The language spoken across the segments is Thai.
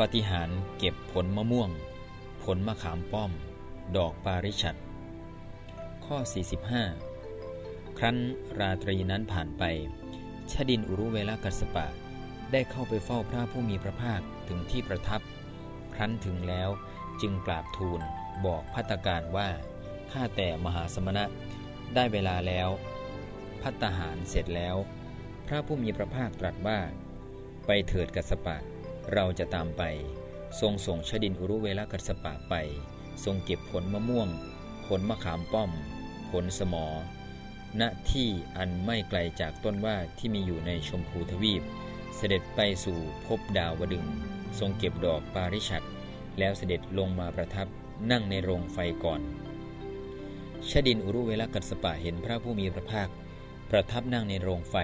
ปฏิหารเก็บผลมะม่วง ผลมะขามป้อม ดอกปาริชัด ข้อ 45 ครั้นราตรีนั้นผ่านไป ชดินอุรุเวลากัสปะ ได้เข้าไปเฝ้าพระผู้มีพระภาคถึงที่ประทับ ครั้นถึงแล้วจึงกราบทูลบอกพัตการว่า ข้าแต่มหาสมณะ ได้เวลาแล้ว พัตหารเสร็จแล้ว พระผู้มีพระภาคตรัสว่า ไปเถิดกัสปะ เราจะตามไป ทรงส่งชดินอุรุเวลกัสปะไป ทรงเก็บผลมะม่วง ผลมะขามป้อม ผลสมอ ณ ที่อันไม่ไกลจากต้นว่าที่มีอยู่ในชมพูทวีป เสด็จไปสู่พบดาวดึง ทรงเก็บดอกปาริชัด แล้วเสด็จลงมาประทับนั่งในโรงไฟก่อน ชดินอุรุเวลกัสปะเห็นพระผู้มีพระภาค ประทับนั่งในโรงไฟ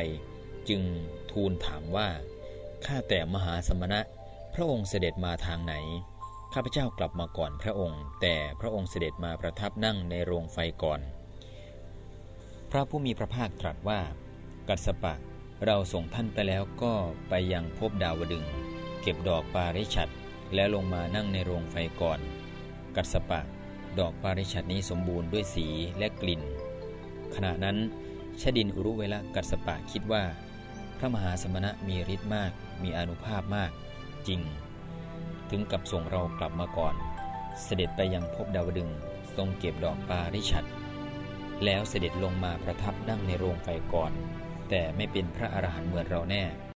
จึงทูลถามว่า ข้าแต่มหาสมณะ พระองค์เสด็จมาทางไหน ข้าพเจ้ากลับมาก่อนพระองค์ แต่พระองค์เสด็จมาประทับนั่งในโรงไฟก่อน พระผู้มีพระภาคตรัสว่า กัสปะ เราส่งท่านไปแล้วก็ไปยังพบดาวดึง เก็บดอกปาริชัดแล้วลงมานั่งในโรงไฟก่อน กัสปะ ดอกปาริชัดนี้สมบูรณ์ด้วยสีและกลิ่น ขณะนั้นชดินอุรุเวลกัสปะคิดว่า พระมหาสมณะมีฤทธิ์มาก มีอนุภาพมาก จริง ถึงกับส่งเรากลับมาก่อน เสด็จไปยังพบดาวดึงทรงเก็บดอกปาริชัด แล้วเสด็จลงมาประทับนั่งในโรงไฟก่อน แต่ไม่เป็นพระอรหันต์เหมือนเราแน่